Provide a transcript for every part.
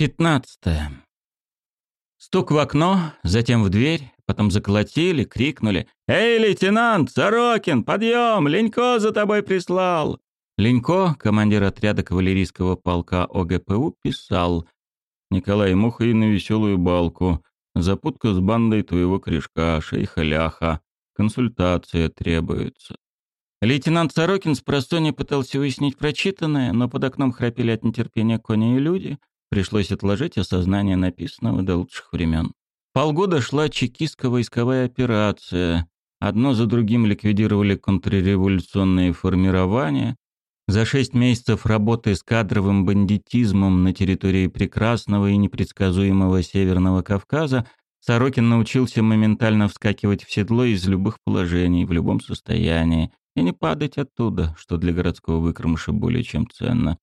Пятнадцатое. Стук в окно, затем в дверь, потом заколотили, крикнули. «Эй, лейтенант, Сорокин, подъем! Ленько за тобой прислал!» Ленько, командир отряда кавалерийского полка ОГПУ, писал. «Николай, мухой на веселую балку. Запутка с бандой твоего корешка, шейха ляха. Консультация требуется». Лейтенант Сорокин с просонья пытался выяснить прочитанное, но под окном храпели от нетерпения кони и люди, Пришлось отложить осознание написанного до лучших времен. Полгода шла чекистская войсковая операция. Одно за другим ликвидировали контрреволюционные формирования. За шесть месяцев работы с кадровым бандитизмом на территории прекрасного и непредсказуемого Северного Кавказа Сорокин научился моментально вскакивать в седло из любых положений, в любом состоянии, и не падать оттуда, что для городского выкромыша более чем ценно.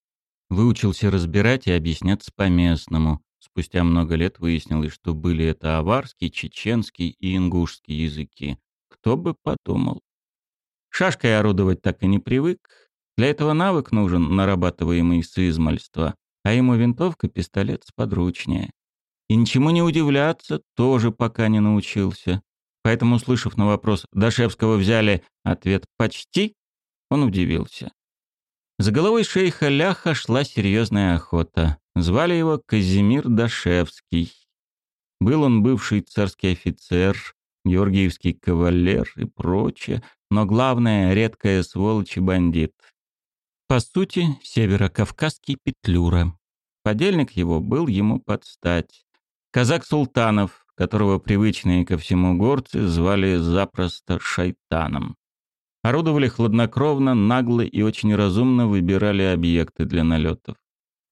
Выучился разбирать и объясняться по-местному. Спустя много лет выяснилось, что были это аварский, чеченский и ингушский языки. Кто бы подумал. Шашкой орудовать так и не привык. Для этого навык нужен, нарабатываемый с измальства, а ему винтовка, пистолет сподручнее. И ничему не удивляться тоже пока не научился. Поэтому, услышав на вопрос «Дашевского взяли?» ответ «почти», он удивился. За головой шейха Ляха шла серьезная охота. Звали его Казимир Дашевский. Был он бывший царский офицер, георгиевский кавалер и прочее, но главное — редкая сволочь и бандит. По сути, северокавказский петлюра. Подельник его был ему под стать. Казак Султанов, которого привычные ко всему горцы звали запросто шайтаном. Орудовали хладнокровно, нагло и очень разумно выбирали объекты для налетов.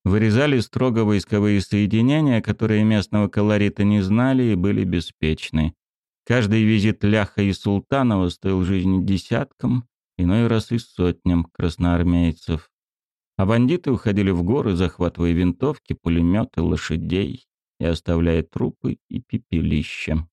Вырезали строго войсковые соединения, которые местного колорита не знали и были беспечны. Каждый визит Ляха и Султанова стоил жизни десяткам, иной раз и сотням красноармейцев. А бандиты уходили в горы, захватывая винтовки, пулеметы, лошадей и оставляя трупы и пепелища.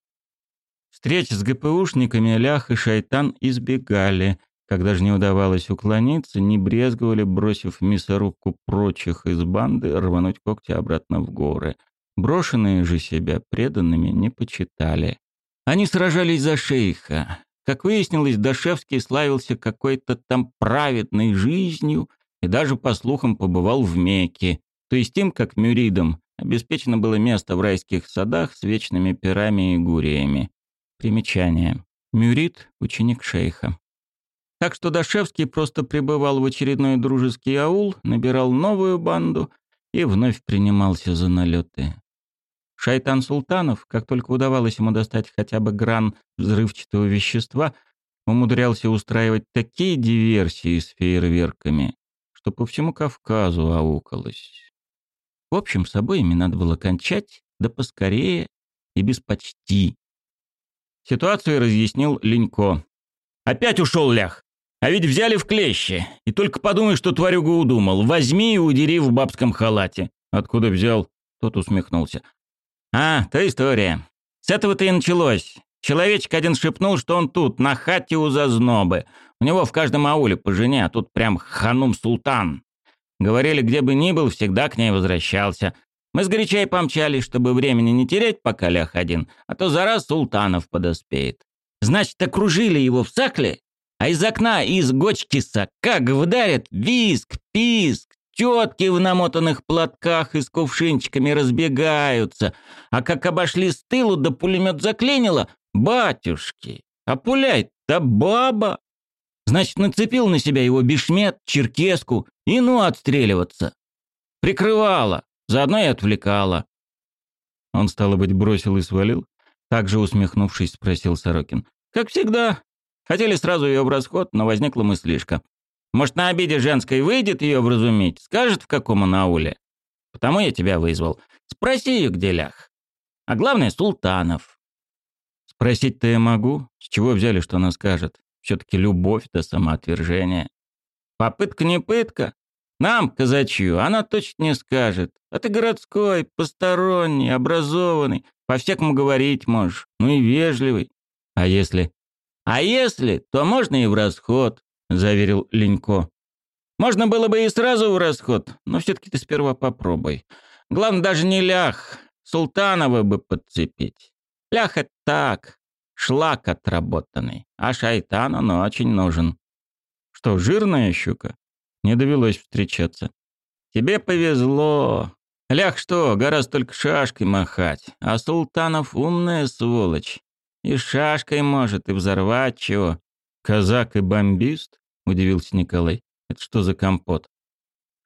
Встреч с ГПУшниками Лях и Шайтан избегали. Когда же не удавалось уклониться, не брезговали, бросив мясорубку прочих из банды, рвануть когти обратно в горы. Брошенные же себя преданными не почитали. Они сражались за шейха. Как выяснилось, Дашевский славился какой-то там праведной жизнью и даже, по слухам, побывал в Мекке. То есть им, как мюридам, обеспечено было место в райских садах с вечными пирами и гуриями. Примечание. Мюрит – ученик шейха. Так что Дашевский просто пребывал в очередной дружеский аул, набирал новую банду и вновь принимался за налеты. Шайтан Султанов, как только удавалось ему достать хотя бы гран взрывчатого вещества, умудрялся устраивать такие диверсии с фейерверками, что по всему Кавказу аукалось. В общем, с обоими надо было кончать, да поскорее и без почти. Ситуацию разъяснил Ленько. «Опять ушел лях. А ведь взяли в клещи. И только подумай, что тварюга удумал. Возьми и удери в бабском халате». «Откуда взял?» Тот усмехнулся. «А, та история. С этого-то и началось. Человечек один шепнул, что он тут, на хате у зазнобы. У него в каждом ауле по жене, а тут прям ханум-султан. Говорили, где бы ни был, всегда к ней возвращался. Мы сгоряча и помчались, чтобы времени не терять, пока лях один, а то за раз Султанов подоспеет. Значит, окружили его в сакле, а из окна из Гочкиса как вдарят виск, писк, тетки в намотанных платках и с кувшинчиками разбегаются, а как обошли с тылу да пулемет заклинило, батюшки, а пуляй-то баба. Значит, нацепил на себя его бешмет, черкеску и ну отстреливаться. Прикрывала. Заодно и отвлекала. Он, стало быть, бросил и свалил? Также усмехнувшись, спросил Сорокин. Как всегда. Хотели сразу ее в расход, но возникла мыслишка. Может, на обиде женской выйдет ее вразумить, скажет, в каком он ауле. Потому я тебя вызвал. Спроси ее, где лях. А главное, Султанов. Спросить-то я могу. С чего взяли, что она скажет? Все-таки любовь до самоотвержения. Попытка не пытка. Нам, казачью, она точно не скажет. А ты городской, посторонний, образованный, по-всякому говорить можешь, ну и вежливый. А если... А если, то можно и в расход, заверил Ленько. Можно было бы и сразу в расход, но все-таки ты сперва попробуй. Главное, даже не лях. Султанова бы подцепить. Лях — это так, шлак отработанный. А шайтан он очень нужен. Что, жирная щука? Не довелось встречаться. Тебе повезло. Лях что, гораздо только шашкой махать. А Султанов умная сволочь. И шашкой может, и взорвать чего. Казак и бомбист? Удивился Николай. Это что за компот?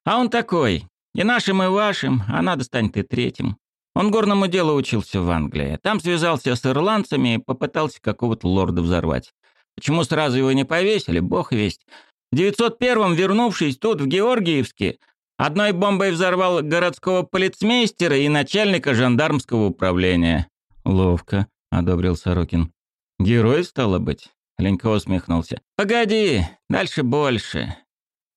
А он такой. И нашим, и вашим, а надо станет и третьим. Он горному делу учился в Англии. Там связался с ирландцами и попытался какого-то лорда взорвать. Почему сразу его не повесили, бог весть. В 901-м, вернувшись тут, в Георгиевске, одной бомбой взорвал городского полицмейстера и начальника жандармского управления. «Ловко», — одобрил Сорокин. «Герой, стало быть?» — Ленько усмехнулся. «Погоди, дальше больше.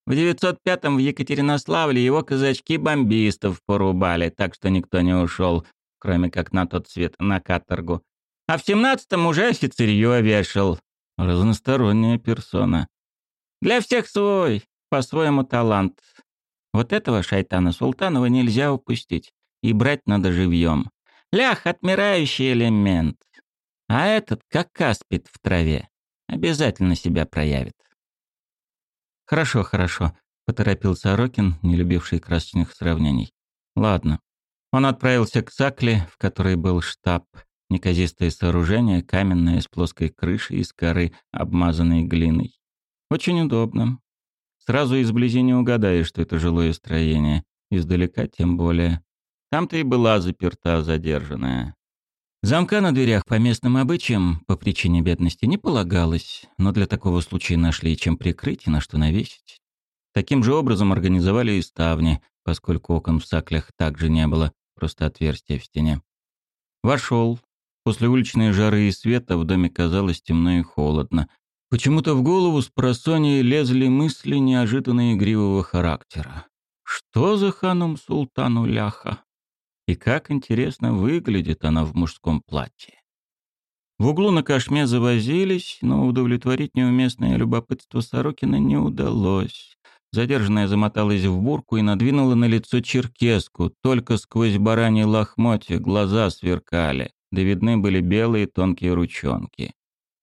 В 905-м в Екатеринославле его казачки бомбистов порубали, так что никто не ушел, кроме как на тот свет, на каторгу. А в 17-м уже офицерье вешал. Разносторонняя персона. Для всех свой, по-своему талант. Вот этого шайтана Султанова нельзя упустить. И брать надо живьем. Лях — отмирающий элемент. А этот, как аспид в траве, обязательно себя проявит. «Хорошо, хорошо», — поторопил Сорокин, не любивший красочных сравнений. «Ладно». Он отправился к Сакле, в которой был штаб, неказистое сооружение, каменное, с плоской крышей из коры, обмазанной глиной. Очень удобно. Сразу изблизи не угадаешь, что это жилое строение. Издалека тем более. Там-то и была заперта задержанная. Замка на дверях по местным обычаям по причине бедности не полагалось, но для такого случая нашли чем прикрыть и на что навесить. Таким же образом организовали и ставни, поскольку окон в саклях также не было, просто отверстие в стене. Вошел. После уличной жары и света в доме казалось темно и холодно. Почему-то в голову с просонья лезли мысли неожиданно игривого характера. Что за ханум султану ляха? И как интересно выглядит она в мужском платье. В углу на кошме завозились, но удовлетворить неуместное любопытство Сорокина не удалось. Задержанная замоталась в бурку и надвинула на лицо черкеску. Только сквозь бараньи лохмотья глаза сверкали, да видны были белые тонкие ручонки.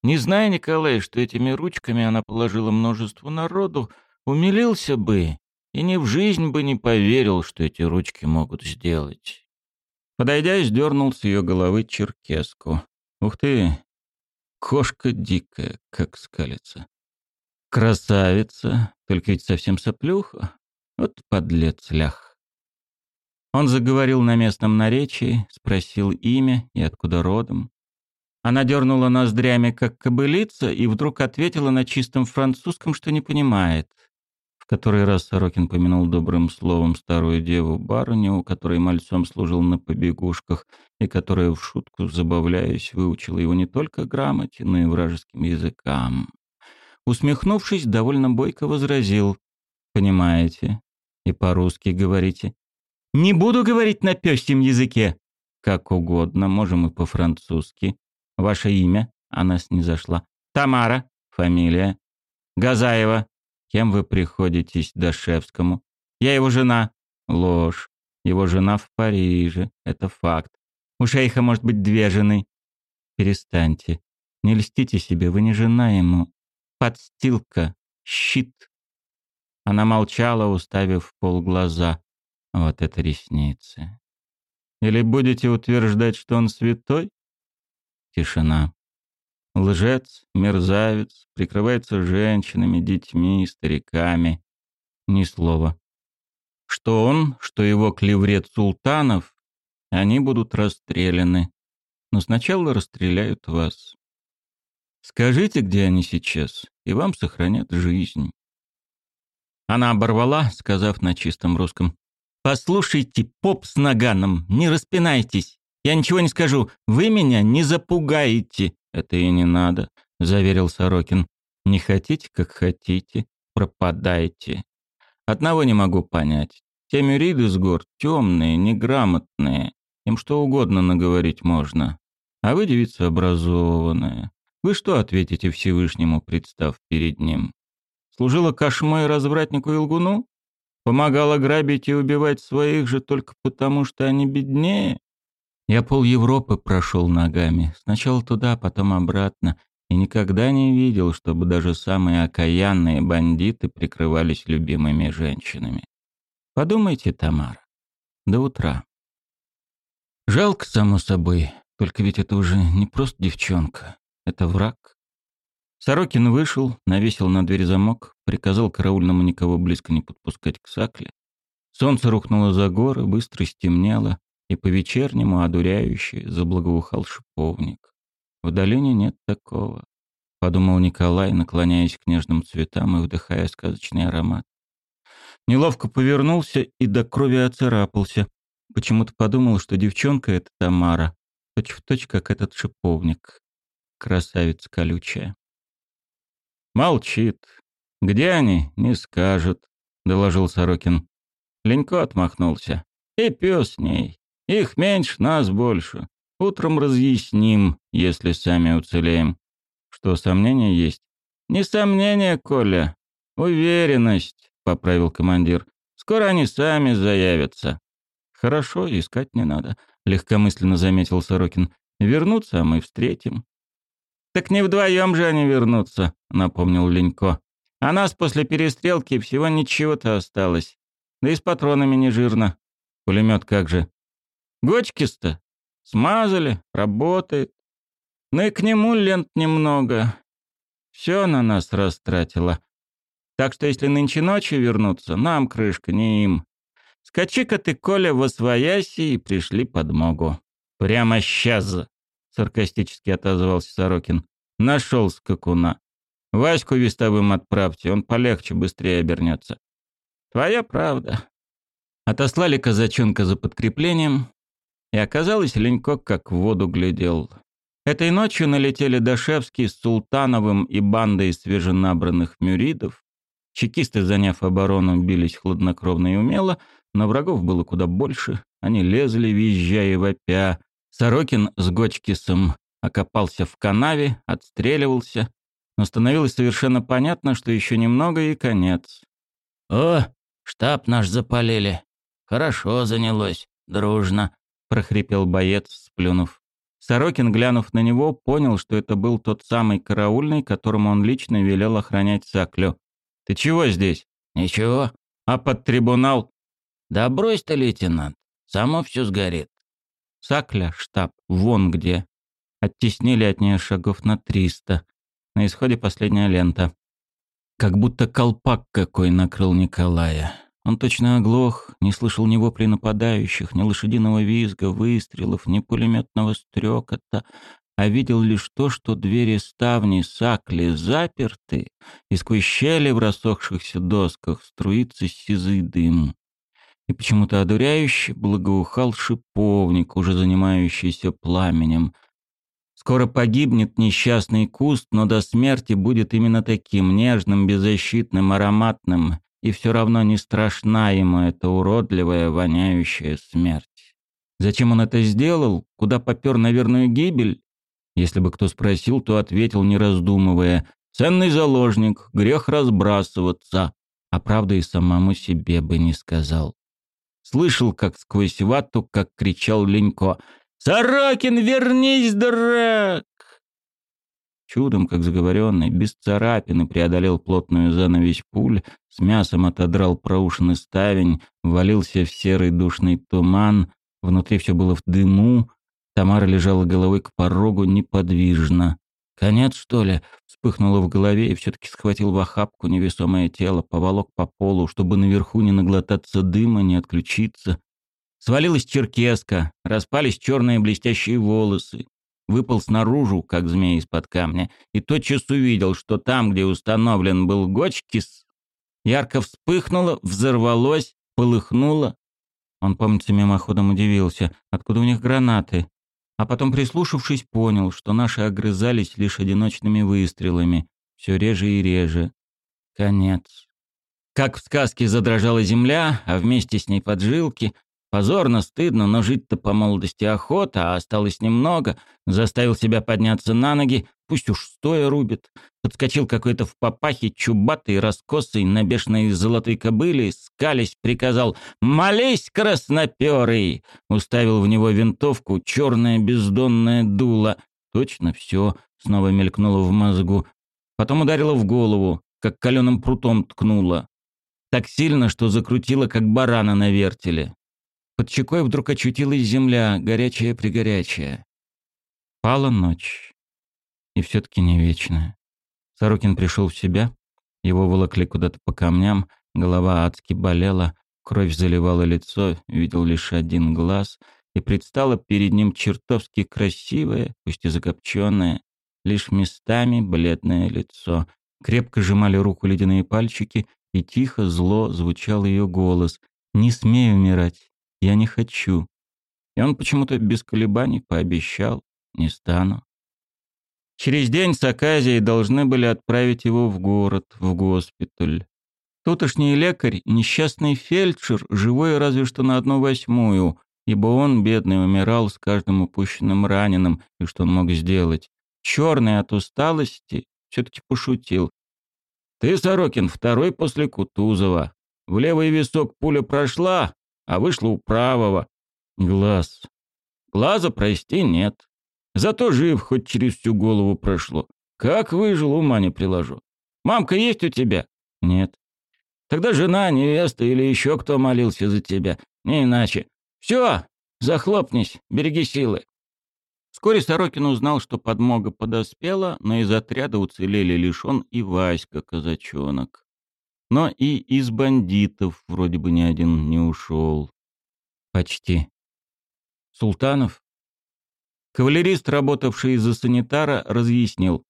Не зная Николай, что этими ручками она положила множество народу, умилился бы и ни в жизнь бы не поверил, что эти ручки могут сделать. Подойдя, сдернул с ее головы черкеску. Ух ты! Кошка дикая, как скалится. Красавица, только ведь совсем соплюха. Вот подлец лях. Он заговорил на местном наречии, спросил имя и откуда родом. Она дернула ноздрями, как кобылица, и вдруг ответила на чистом французском, что не понимает. В который раз Сорокин помянул добрым словом старую деву-барыню, которой мальцом служил на побегушках, и которая в шутку, забавляясь, выучила его не только грамоте, но и вражеским языкам. Усмехнувшись, довольно бойко возразил. «Понимаете? И по-русски говорите?» «Не буду говорить на пёстьем языке!» «Как угодно, можем и по-французски. Ваше имя?» Она снизошла. «Тамара. Фамилия. Газаева. Кем вы приходитесь Дашевскому? Я его жена. Ложь. Его жена в Париже. Это факт. У шейха может быть две жены. Перестаньте. Не льстите себе, вы не жена ему. Подстилка. Щит. Она молчала, уставив полглаза. Вот это ресницы. Или будете утверждать, что он святой? Тишина. Лжец, мерзавец, прикрывается женщинами, детьми, стариками. Ни слова. Что он, что его клеврет султанов, они будут расстреляны. Но сначала расстреляют вас. Скажите, где они сейчас, и вам сохранят жизнь. Она оборвала, сказав на чистом русском. «Послушайте, поп с наганом, не распинайтесь. Я ничего не скажу, вы меня не запугаете. «Это и не надо», — заверил Сорокин. «Не хотите, как хотите, пропадайте. Одного не могу понять. Те мюриды с гор темные, неграмотные. Им что угодно наговорить можно. А вы девица образованная. Вы что ответите Всевышнему, представ перед ним? Служила кошмой развратнику и лгуну? Помогала грабить и убивать своих же только потому, что они беднее? Я пол Европы прошел ногами. Сначала туда, потом обратно. И никогда не видел, чтобы даже самые окаянные бандиты прикрывались любимыми женщинами. Подумайте, Тамара. До утра. Жалко, само собой. Только ведь это уже не просто девчонка. Это враг. Сорокин вышел, навесил на дверь замок, приказал караульному никого близко не подпускать к сакле. Солнце рухнуло за горы, быстро стемнело, и по-вечернему одуряюще заблагоухал шиповник. В долине нет такого, — подумал Николай, наклоняясь к нежным цветам и вдыхая сказочный аромат. Неловко повернулся и до крови оцарапался. Почему-то подумал, что девчонка — это Тамара, точь-в-точь, точь, как этот шиповник. Красавица колючая. «Молчит. Где они, не скажут», — доложил Сорокин. Ленько отмахнулся. «И пес с ней. Их меньше, нас больше. Утром разъясним, если сами уцелеем. Что, сомнения есть? Не сомнения, Коля. Уверенность, поправил командир. Скоро они сами заявятся. Хорошо, искать не надо, легкомысленно заметил Сорокин. Вернутся, а мы встретим. Так не вдвоем же они вернутся, напомнил Ленько. А нас после перестрелки всего ничего-то осталось. Да и с патронами не жирно. Пулемет как же? Гочкис-то смазали, работает. Ну и к нему лент немного. Все на нас растратило. Так что если нынче ночью вернуться, нам крышка, не им. Скачи-ка ты, Коля, во свояси и пришли подмогу. Прямо сейчас, саркастически отозвался Сорокин. Нашел скакуна. Ваську вестовым отправьте, он полегче, быстрее обернется. Твоя правда. Отослали казачонка за подкреплением, и оказалось, Ленько как в воду глядел. Этой ночью налетели Дашевский с Султановым и бандой свеженабранных мюридов. Чекисты, заняв оборону, бились хладнокровно и умело, но врагов было куда больше. Они лезли, визжая и вопя. Сорокин с Гочкисом окопался в канаве, отстреливался. Но становилось совершенно понятно, что еще немного и конец. «О, штаб наш запалили. Хорошо занялось, дружно», — прохрипел боец, сплюнув. Сорокин, глянув на него, понял, что это был тот самый караульный, которому он лично велел охранять Саклю. «Ты чего здесь?» «Ничего. А под трибунал?» «Да брось ты, лейтенант. Само все сгорит». Сакля, штаб, вон где. Оттеснили от нее шагов на триста. На исходе последняя лента. Как будто колпак какой накрыл Николая. Он точно оглох, не слышал ни воплей нападающих, ни лошадиного визга, выстрелов, ни пулеметного стрекота, а видел лишь то, что двери ставни сакли заперты, и сквозь щели в рассохшихся досках струится сизый дым. И почему-то одуряюще благоухал шиповник, уже занимающийся пламенем. Скоро погибнет несчастный куст, но до смерти будет именно таким нежным, беззащитным, ароматным, и все равно не страшна ему эта уродливая, воняющая смерть. Зачем он это сделал? Куда попер на верную гибель? Если бы кто спросил, то ответил, не раздумывая, «Ценный заложник, грех разбрасываться», а правда и самому себе бы не сказал. Слышал, как сквозь вату, как кричал Ленько, «Сорокин, вернись, дурак!» Чудом, как заговоренный, без царапины преодолел плотную занавесь пуль, с мясом отодрал проушенный ставень, валился в серый душный туман, внутри все было в дыму, Тамара лежала головой к порогу неподвижно. «Конец, что ли?» — вспыхнуло в голове и все-таки схватил в охапку невесомое тело, поволок по полу, чтобы наверху не наглотаться дыма, не отключиться. Свалилась черкеска, распались черные блестящие волосы выпал снаружи, как змея из-под камня, и тотчас увидел, что там, где установлен был Гочкис, ярко вспыхнуло, взорвалось, полыхнуло. Он, помнится, мимоходом удивился, откуда у них гранаты. А потом, прислушавшись, понял, что наши огрызались лишь одиночными выстрелами, все реже и реже. Конец. Как в сказке задрожала земля, а вместе с ней поджилки, Позорно, стыдно, но жить-то по молодости охота, а осталось немного. Заставил себя подняться на ноги, пусть уж стоя рубит. Подскочил какой-то в папахе, чубатый, раскосый, на бешеной золотой кобыле, скались, приказал «Молись, красноперый!» Уставил в него винтовку, черное бездонное дуло. Точно все снова мелькнуло в мозгу. Потом ударило в голову, как каленым прутом ткнуло. Так сильно, что закрутило, как барана на вертеле. Под щекой вдруг очутилась земля, горячая-пригорячая. Пала ночь. И все-таки не вечная. Сорокин пришел в себя. Его волокли куда-то по камням, голова адски болела, кровь заливала лицо, видел лишь один глаз, и предстало перед ним чертовски красивое, пусть и закопченное, лишь местами бледное лицо. Крепко сжимали руку ледяные пальчики, и тихо, зло звучал ее голос. «Не смей умирать, я не хочу. И он почему-то без колебаний пообещал, не стану. Через день с Аказией должны были отправить его в город, в госпиталь. Тутошний лекарь, несчастный фельдшер, живой разве что на одну восьмую, ибо он, бедный, умирал с каждым упущенным раненым, и что он мог сделать? Черный от усталости все-таки пошутил. «Ты, Сорокин, второй после Кутузова. В левый висок пуля прошла, а вышло у правого. Глаз. Глаза, прости, нет. Зато жив, хоть через всю голову прошло. Как выжил, ума не приложу. Мамка есть у тебя? Нет. Тогда жена, невеста или еще кто молился за тебя. Не иначе. Все, захлопнись, береги силы. Вскоре Сорокин узнал, что подмога подоспела, но из отряда уцелели лишь он и Васька, казачонок но и из бандитов вроде бы ни один не ушел. Почти. Султанов? Кавалерист, работавший за санитара, разъяснил.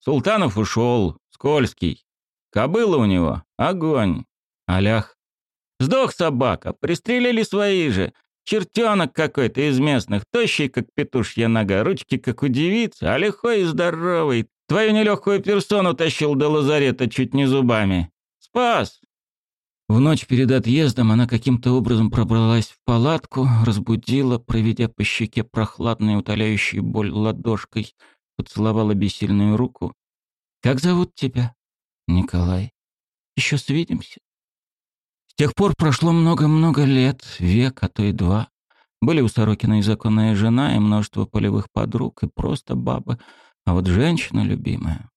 Султанов ушел, скользкий. Кобыла у него, огонь. Алях. Сдох собака, пристрелили свои же. Чертенок какой-то из местных, тощий, как петушья нога, ручки, как у девицы, а лихой и здоровый. Твою нелегкую персону тащил до лазарета чуть не зубами. Спас!» В ночь перед отъездом она каким-то образом пробралась в палатку, разбудила, проведя по щеке прохладной, утоляющей боль ладошкой, поцеловала бессильную руку. «Как зовут тебя?» «Николай. Еще свидимся?» С тех пор прошло много-много лет, век, а то и два. Были у Сорокина и законная жена, и множество полевых подруг, и просто бабы, а вот женщина любимая.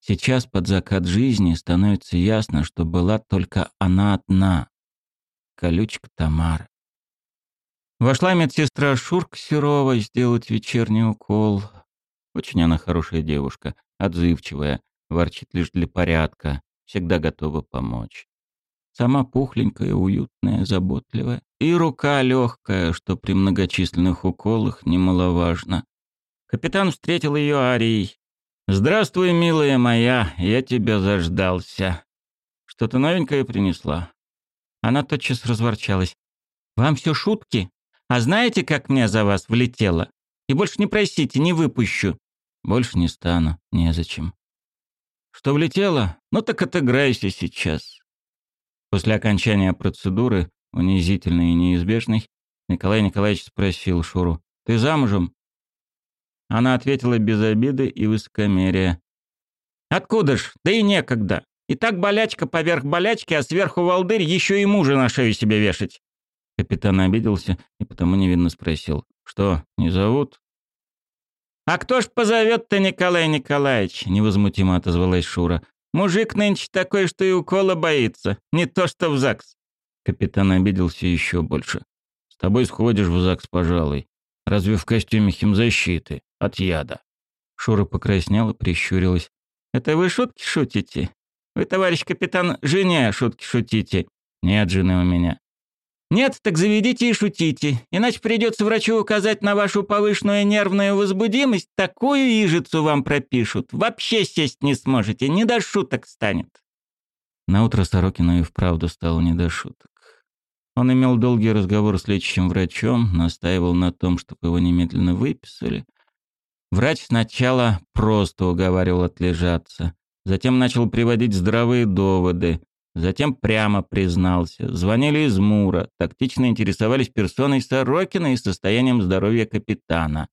Сейчас под закат жизни становится ясно, что была только она одна. Колючка Тамара. Вошла медсестра Шурка Серова сделать вечерний укол. Очень она хорошая девушка, отзывчивая, ворчит лишь для порядка, всегда готова помочь. Сама пухленькая, уютная, заботливая. И рука легкая, что при многочисленных уколах немаловажно. Капитан встретил ее арией. «Здравствуй, милая моя, я тебя заждался. Что-то новенькое принесла?» Она тотчас разворчалась. «Вам все шутки? А знаете, как мне за вас влетело? И больше не просите, не выпущу». «Больше не стану, незачем». «Что влетело? Ну так отыграйся сейчас». После окончания процедуры, унизительной и неизбежной, Николай Николаевич спросил Шуру, «Ты замужем?» Она ответила без обиды и высокомерия. «Откуда ж? Да и некогда. И так болячка поверх болячки, а сверху волдырь еще и мужа на шею себе вешать». Капитан обиделся и потому невинно спросил. «Что, не зовут?» «А кто ж позовет-то Николай Николаевич?» — невозмутимо отозвалась Шура. «Мужик нынче такой, что и укола боится. Не то что в ЗАГС». Капитан обиделся еще больше. «С тобой сходишь в ЗАГС, пожалуй. Разве в костюме химзащиты? От яда. Шура покраснела, прищурилась. «Это вы шутки шутите? Вы, товарищ капитан, жене шутки шутите?» «Нет жены у меня». «Нет, так заведите и шутите, иначе придется врачу указать на вашу повышенную нервную возбудимость, такую ижицу вам пропишут. Вообще сесть не сможете, не до шуток станет». Наутро Сорокину и вправду стало не до шуток. Он имел долгий разговор с лечащим врачом, настаивал на том, чтобы его немедленно выписали. Врач сначала просто уговаривал отлежаться, затем начал приводить здравые доводы, Затем прямо признался. Звонили из Мура, тактично интересовались персоной Сорокина и состоянием здоровья капитана.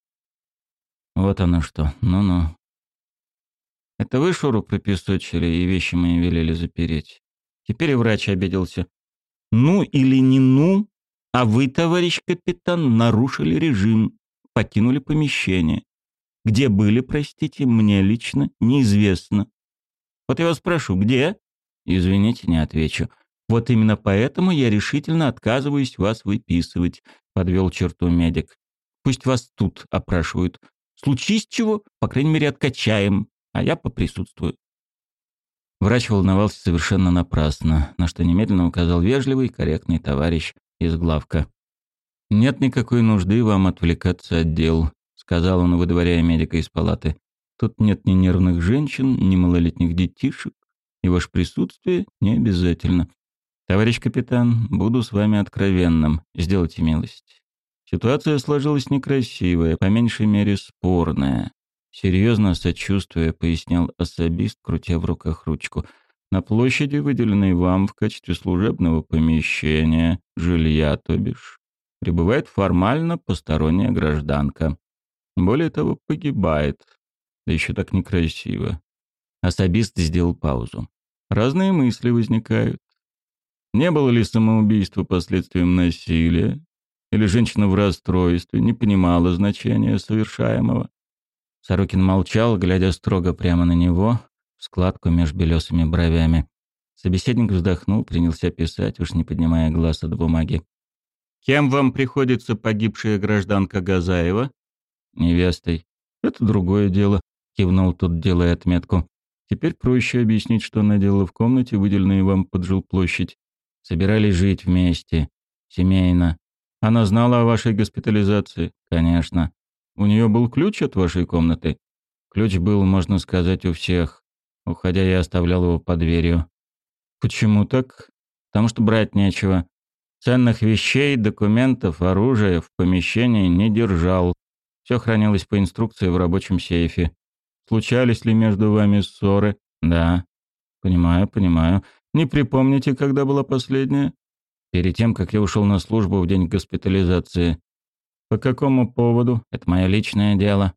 Вот оно что. Ну-ну. Это вы Шуру пропесочили и вещи мои велели запереть. Теперь и врач обиделся. Ну или не ну, а вы, товарищ капитан, нарушили режим, покинули помещение. Где были, простите, мне лично неизвестно. Вот я вас спрошу, где? Извините, не отвечу. Вот именно поэтому я решительно отказываюсь вас выписывать, подвел черту медик. Пусть вас тут опрашивают. Случись чего, по крайней мере, откачаем, а я поприсутствую. Врач волновался совершенно напрасно, на что немедленно указал вежливый, корректный товарищ из главка. «Нет никакой нужды вам отвлекаться от дел», — сказал он, выдворяя медика из палаты. «Тут нет ни нервных женщин, ни малолетних детишек, и ваше присутствие не обязательно. Товарищ капитан, буду с вами откровенным, сделайте милость. Ситуация сложилась некрасивая, по меньшей мере спорная. Серьезно сочувствуя, пояснил особист, крутя в руках ручку. На площади, выделенной вам в качестве служебного помещения, жилья, то бишь, пребывает формально посторонняя гражданка. Более того, погибает. Да еще так некрасиво. Особист сделал паузу. Разные мысли возникают. Не было ли самоубийства последствием насилия? Или женщина в расстройстве не понимала значения совершаемого? Сорокин молчал, глядя строго прямо на него, в складку между белесыми бровями. Собеседник вздохнул, принялся писать, уж не поднимая глаз от бумаги. «Кем вам приходится погибшая гражданка Газаева?» «Невестой». «Это другое дело», — кивнул тот, делая отметку. «Теперь проще объяснить, что она делала в комнате, выделенной вам под жилплощадь. Собирались жить вместе, семейно. Она знала о вашей госпитализации?» «Конечно». У нее был ключ от вашей комнаты? Ключ был, можно сказать, у всех. Уходя, я оставлял его под дверью. Почему так? Потому что брать нечего. Ценных вещей, документов, оружия в помещении не держал. Все хранилось по инструкции в рабочем сейфе. Случались ли между вами ссоры? Да. Понимаю, понимаю. Не припомните, когда была последняя? Перед тем, как я ушел на службу в день госпитализации. По какому поводу? Это мое личное дело.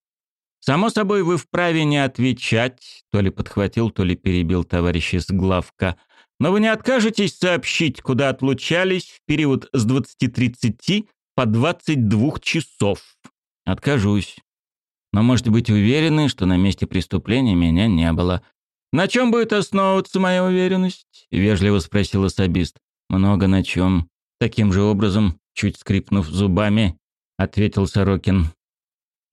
Само собой, вы вправе не отвечать, то ли подхватил, то ли перебил товарищ из главка. Но вы не откажетесь сообщить, куда отлучались в период с 20.30 по 22 часов. Откажусь. Но можете быть уверены, что на месте преступления меня не было. На чем будет основываться моя уверенность? Вежливо спросил особист. Много на чем. Таким же образом, чуть скрипнув зубами, ответил Сорокин.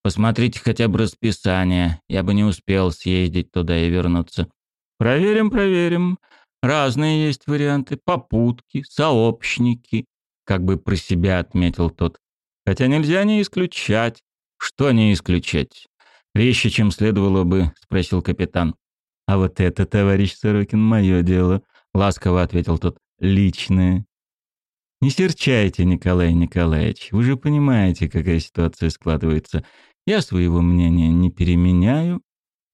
Посмотрите хотя бы расписание. Я бы не успел съездить туда и вернуться. Проверим, проверим. Разные есть варианты. Попутки, сообщники. Как бы про себя отметил тот. Хотя нельзя не исключать. Что не исключать? Резче, чем следовало бы, спросил капитан. А вот это, товарищ Сорокин, мое дело, ласково ответил тот. Личное. Не серчайте, Николай Николаевич. Вы же понимаете, какая ситуация складывается. Я своего мнения не переменяю.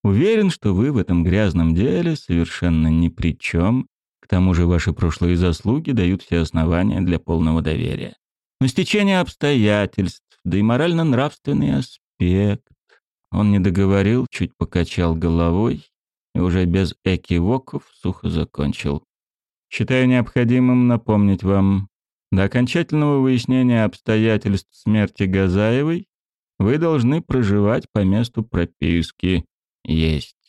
Уверен, что вы в этом грязном деле совершенно ни при чем. К тому же ваши прошлые заслуги дают все основания для полного доверия. Но стечение обстоятельств, да и морально-нравственный аспект. Он не договорил, чуть покачал головой и уже без экивоков сухо закончил. Считаю необходимым напомнить вам, до окончательного выяснения обстоятельств смерти Газаевой вы должны проживать по месту прописки. Есть.